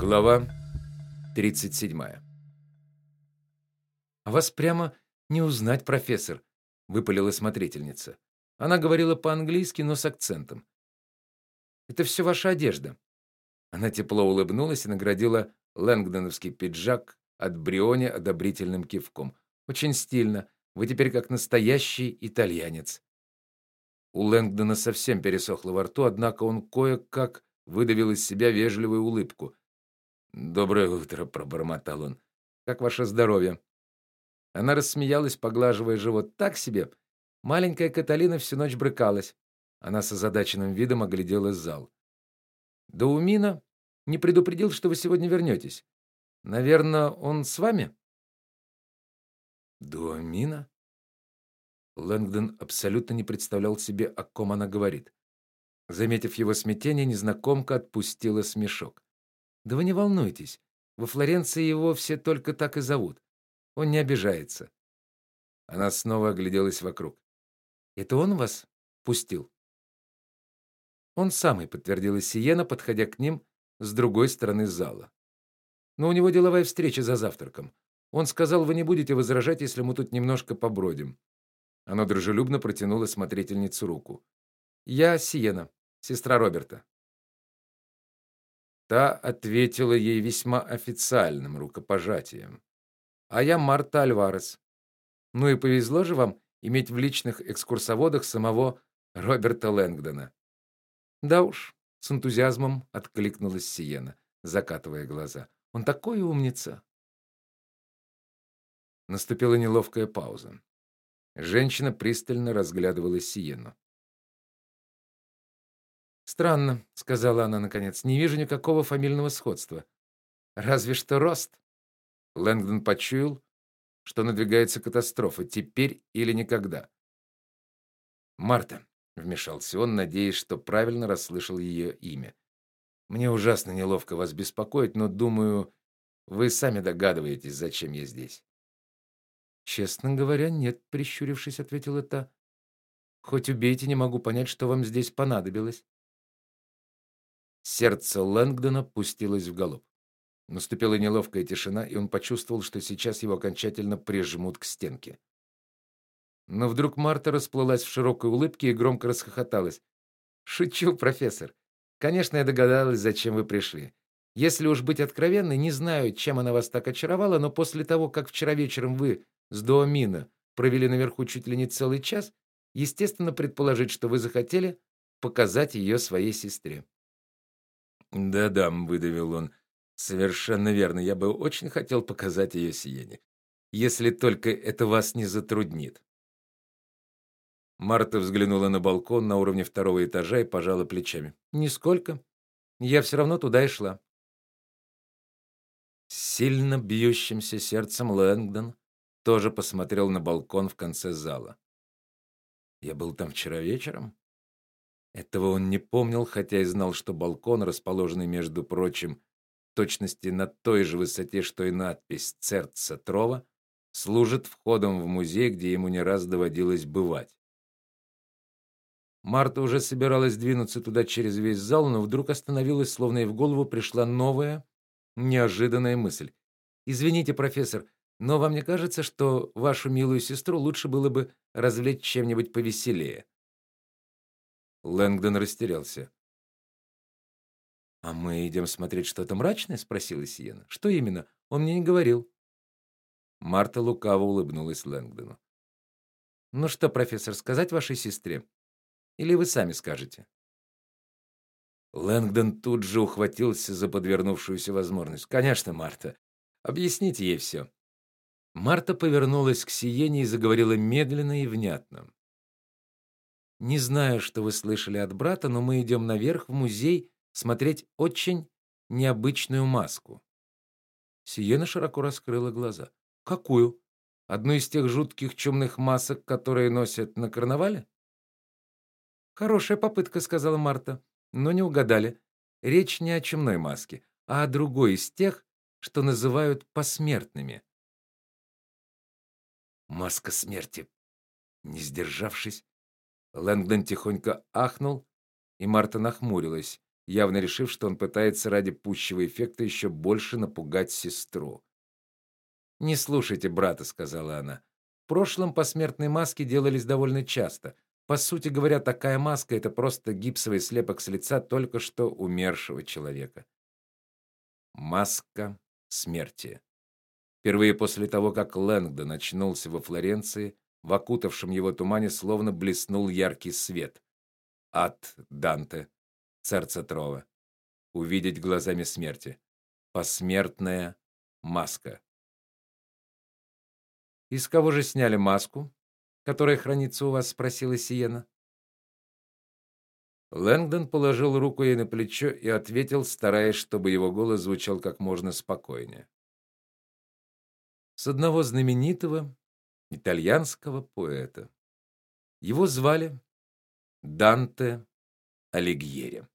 Глава 37. А вас прямо не узнать, профессор, выпалила смотрительница. Она говорила по-английски, но с акцентом. Это все ваша одежда. Она тепло улыбнулась и наградила лэнгдоновский пиджак от Бриони одобрительным кивком. Очень стильно. Вы теперь как настоящий итальянец. У Лэнгдона совсем пересохло во рту, однако он кое-как выдавил из себя вежливую улыбку. "Доброе утро", пробормотал он. "Как ваше здоровье?" Она рассмеялась, поглаживая живот так себе. Маленькая Каталина всю ночь брыкалась. Она с озадаченным видом оглядела зал. Даумина не предупредил, что вы сегодня вернетесь. Наверное, он с вами? Дуамина? Лэнгдон абсолютно не представлял себе, о ком она говорит. Заметив его смятение, незнакомка отпустила смешок. Да вы не волнуйтесь. Во Флоренции его все только так и зовут. Он не обижается. Она снова огляделась вокруг. Это он вас пустил? Он самый, подтвердила Сиена, подходя к ним с другой стороны зала. Но у него деловая встреча за завтраком. Он сказал: "Вы не будете возражать, если мы тут немножко побродим". Она дружелюбно протянула смотрительнице руку. "Я Сиена, сестра Роберта". Та ответила ей весьма официальным рукопожатием. "А я Марта Альварес. Ну и повезло же вам иметь в личных экскурсоводах самого Роберта Лэнгдона". "Да уж", с энтузиазмом откликнулась Сиена, закатывая глаза. "Он такой умница". Наступила неловкая пауза. Женщина пристально разглядывала Сиену. Странно, сказала она наконец. Не вижу никакого фамильного сходства. Разве что рост. Лэнгдон почуял, что надвигается катастрофа, теперь или никогда. Марта, вмешался он, надеясь, что правильно расслышал ее имя. Мне ужасно неловко вас беспокоить, но думаю, вы сами догадываетесь, зачем я здесь. Честно говоря, нет, прищурившись, ответила та. Хоть убейте, не могу понять, что вам здесь понадобилось. Сердце Лэнгдона пустилось в галоп. Наступила неловкая тишина, и он почувствовал, что сейчас его окончательно прижмут к стенке. Но вдруг Марта расплылась в широкой улыбке и громко расхохоталась. "Шучу, профессор. Конечно, я догадалась, зачем вы пришли. Если уж быть откровенной, не знаю, чем она вас так очаровала, но после того, как вчера вечером вы с Доамина провели наверху чуть ли не целый час, естественно предположить, что вы захотели показать ее своей сестре. Да-да, выдавил он. Совершенно верно. Я бы очень хотел показать ее сияние, если только это вас не затруднит. Марта взглянула на балкон на уровне второго этажа и пожала плечами. Нисколько. Я все равно туда и шла. сильно бьющимся сердцем Лэнгдон тоже посмотрел на балкон в конце зала. Я был там вчера вечером. Этого он не помнил, хотя и знал, что балкон, расположенный, между прочим, в точности на той же высоте, что и надпись Церца Трова, служит входом в музей, где ему не раз доводилось бывать. Марта уже собиралась двинуться туда через весь зал, но вдруг остановилась, словно ей в голову пришла новая, неожиданная мысль. Извините, профессор, но вам не кажется, что вашу милую сестру лучше было бы развлечь чем-нибудь повеселее? Лэнгдон растерялся. А мы идем смотреть что-то мрачное, спросила Сиена. Что именно? Он мне не говорил. Марта лукаво улыбнулась Лэнгдону. Ну что, профессор, сказать вашей сестре? Или вы сами скажете? Лэнгдон тут же ухватился за подвернувшуюся возможность. Конечно, Марта. Объясните ей все. Марта повернулась к Сиене и заговорила медленно и внятно. Не знаю, что вы слышали от брата, но мы идем наверх в музей смотреть очень необычную маску. Сиена широко раскрыла глаза. Какую? Одну из тех жутких чумных масок, которые носят на карнавале? Хорошая попытка, сказала Марта, но не угадали. Речь не о чумной маске, а о другой из тех, что называют посмертными. Маска смерти. Не сдержавшись, Лэнгдон тихонько ахнул, и Марта нахмурилась, явно решив, что он пытается ради пущего эффекта еще больше напугать сестру. "Не слушайте брата", сказала она. "В прошлом посмертные маски делались довольно часто. По сути говоря, такая маска это просто гипсовый слепок с лица только что умершего человека. Маска смерти. Впервые после того, как Лэнгдон очнулся во Флоренции, в окутавшем его тумане словно блеснул яркий свет. Ад Данте, сердце Трова. Увидеть глазами смерти. Посмертная маска. Из кого же сняли маску, которая хранится у вас, спросила Сиена. Лэнгдон положил руку ей на плечо и ответил, стараясь, чтобы его голос звучал как можно спокойнее. С одного знаменитого итальянского поэта. Его звали Данте Алигьери.